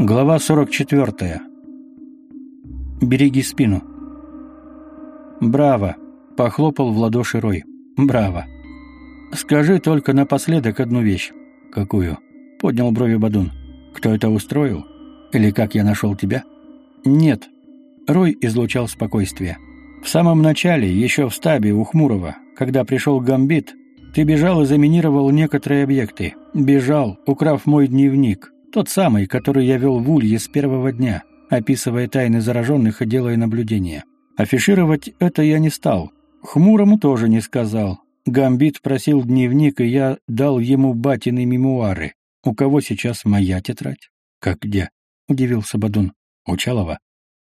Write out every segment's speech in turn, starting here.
Глава 44. Береги спину. Браво, похлопал в ладоши Рой. Браво. Скажи только напоследок одну вещь. Какую? Поднял брови Бадун. Кто это устроил? Или как я нашел тебя? Нет. Рой излучал спокойствие. В самом начале, еще в стабе у Хмурого, когда пришел Гамбит, ты бежал и заминировал некоторые объекты. Бежал, украв мой дневник, тот самый, который я вел в Улье с первого дня, описывая тайны зараженных и делая наблюдения. Афишировать это я не стал. Хмурому тоже не сказал. Гамбит просил дневник, и я дал ему батины мемуары. У кого сейчас моя тетрадь? Как где? Удивился Бадун. У Чалова.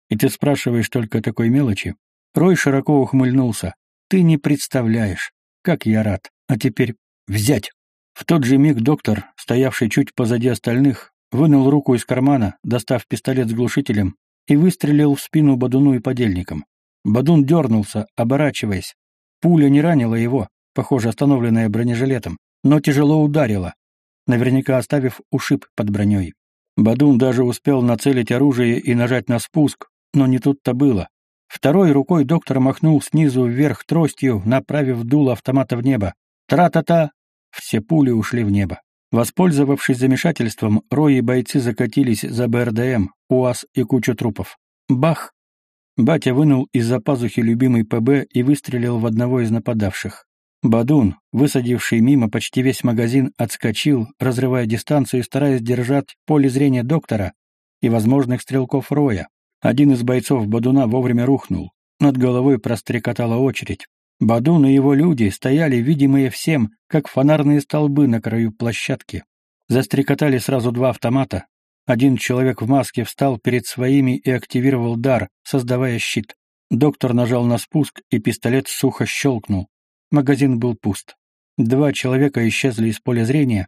И ты спрашиваешь только такой мелочи? Рой широко ухмыльнулся. Ты не представляешь, как я рад. А теперь взять. В тот же миг доктор, стоявший чуть позади остальных, вынул руку из кармана, достав пистолет с глушителем, и выстрелил в спину Бадуну и подельникам. Бадун дернулся, оборачиваясь. Пуля не ранила его, похоже, остановленная бронежилетом, но тяжело ударила, наверняка оставив ушиб под броней. Бадун даже успел нацелить оружие и нажать на спуск, но не тут-то было. Второй рукой доктор махнул снизу вверх тростью, направив дуло автомата в небо. Тра-та-та! Все пули ушли в небо. Воспользовавшись замешательством, Рой и бойцы закатились за БРДМ, УАЗ и кучу трупов. Бах! Батя вынул из-за пазухи любимый ПБ и выстрелил в одного из нападавших. Бадун, высадивший мимо почти весь магазин, отскочил, разрывая дистанцию и стараясь держать поле зрения доктора и возможных стрелков Роя. Один из бойцов Бадуна вовремя рухнул. Над головой прострекотала очередь. Бадун и его люди стояли, видимые всем, как фонарные столбы на краю площадки. Застрекотали сразу два автомата. Один человек в маске встал перед своими и активировал дар, создавая щит. Доктор нажал на спуск, и пистолет сухо щелкнул. Магазин был пуст. Два человека исчезли из поля зрения,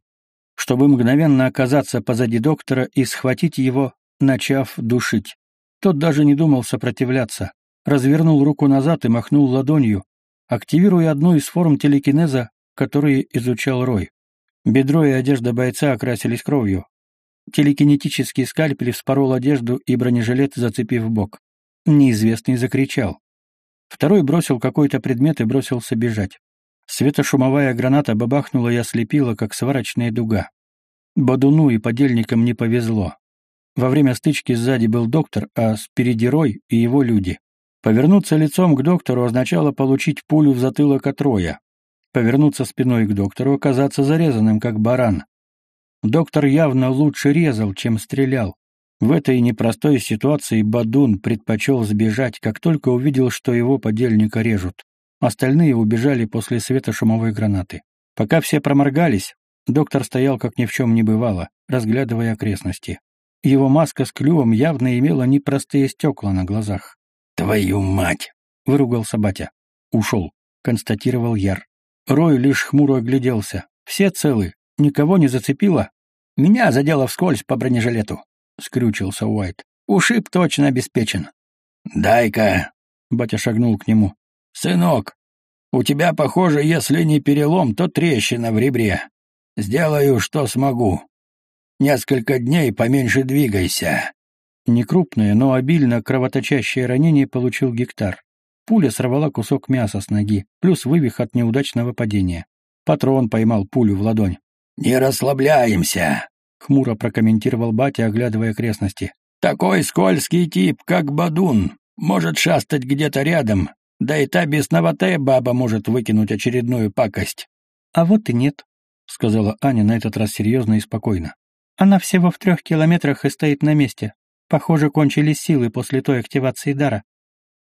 чтобы мгновенно оказаться позади доктора и схватить его, начав душить. Тот даже не думал сопротивляться. Развернул руку назад и махнул ладонью, активируя одну из форм телекинеза, которые изучал Рой. Бедро и одежда бойца окрасились кровью. Телекинетический скальпель вспорол одежду и бронежилет, зацепив бок. Неизвестный закричал. Второй бросил какой-то предмет и бросился бежать. Светошумовая граната бабахнула и ослепила, как сварочная дуга. Бадуну и подельникам не повезло. Во время стычки сзади был доктор, а спереди Рой и его люди. Повернуться лицом к доктору означало получить пулю в затылок от роя. Повернуться спиной к доктору, оказаться зарезанным, как баран. Доктор явно лучше резал, чем стрелял. В этой непростой ситуации Бадун предпочел сбежать, как только увидел, что его подельника режут. Остальные убежали после света шумовой гранаты. Пока все проморгались, доктор стоял, как ни в чем не бывало, разглядывая окрестности. Его маска с клювом явно имела непростые стекла на глазах. «Твою мать!» — выругался батя. «Ушел», — констатировал Яр. Рой лишь хмуро огляделся. «Все целы? Никого не зацепило?» «Меня задело вскользь по бронежилету», — скрючился Уайт. «Ушиб точно обеспечен». «Дай-ка», — батя шагнул к нему. «Сынок, у тебя, похоже, если не перелом, то трещина в ребре. Сделаю, что смогу. Несколько дней поменьше двигайся. Некрупное, но обильно кровоточащее ранение получил гектар. Пуля сорвала кусок мяса с ноги, плюс вывих от неудачного падения. Патрон поймал пулю в ладонь. «Не расслабляемся», — хмуро прокомментировал батя, оглядывая окрестности. «Такой скользкий тип, как Бадун, может шастать где-то рядом, да и та бесноватая баба может выкинуть очередную пакость». «А вот и нет», — сказала Аня на этот раз серьезно и спокойно. «Она всего в трех километрах и стоит на месте. Похоже, кончились силы после той активации дара.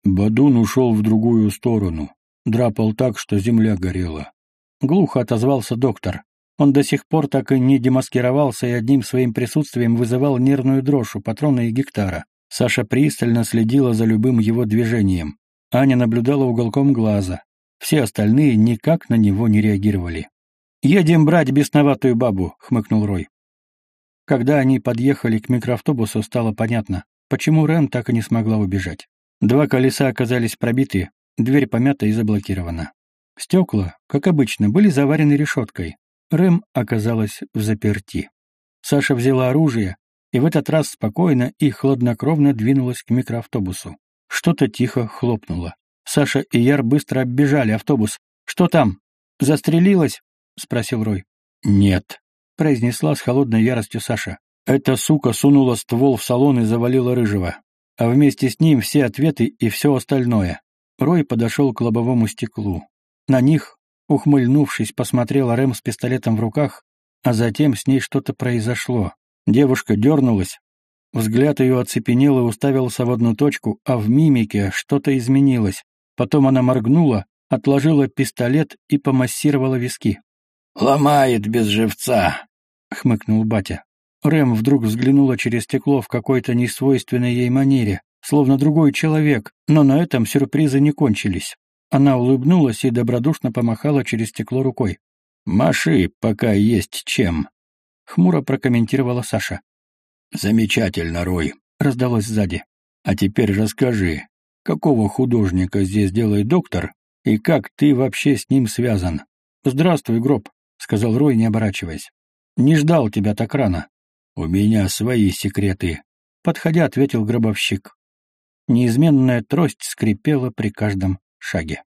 Бадун ушел в другую сторону. Драпал так, что земля горела. Глухо отозвался доктор. Он до сих пор так и не демаскировался и одним своим присутствием вызывал нервную дрожь у патрона и гектара. Саша пристально следила за любым его движением. Аня наблюдала уголком глаза. Все остальные никак на него не реагировали. «Едем брать бесноватую бабу», — хмыкнул Рой. Когда они подъехали к микроавтобусу, стало понятно, почему Рэм так и не смогла убежать. Два колеса оказались пробиты, дверь помята и заблокирована. Стекла, как обычно, были заварены решеткой. Рэм оказалась в заперти. Саша взяла оружие, и в этот раз спокойно и хладнокровно двинулась к микроавтобусу. Что-то тихо хлопнуло. Саша и Яр быстро оббежали автобус. «Что там? Застрелилась?» — спросил Рой. «Нет», — произнесла с холодной яростью Саша. «Эта сука сунула ствол в салон и завалила Рыжего. А вместе с ним все ответы и все остальное». Рой подошел к лобовому стеклу. На них, ухмыльнувшись, посмотрела Рэм с пистолетом в руках, а затем с ней что-то произошло. Девушка дернулась, взгляд ее оцепенел и уставился в одну точку, а в мимике что-то изменилось. Потом она моргнула, отложила пистолет и помассировала виски. «Ломает без живца», — хмыкнул батя. Рэм вдруг взглянула через стекло в какой-то несвойственной ей манере, словно другой человек, но на этом сюрпризы не кончились. Она улыбнулась и добродушно помахала через стекло рукой. «Маши, пока есть чем», — хмуро прокомментировала Саша. «Замечательно, Рой», — раздалось сзади. «А теперь расскажи, какого художника здесь делает доктор, и как ты вообще с ним связан?» «Здравствуй, Гроб», — сказал Рой, не оборачиваясь. «Не ждал тебя так рано». «У меня свои секреты», — подходя, ответил гробовщик. Неизменная трость скрипела при каждом шаге.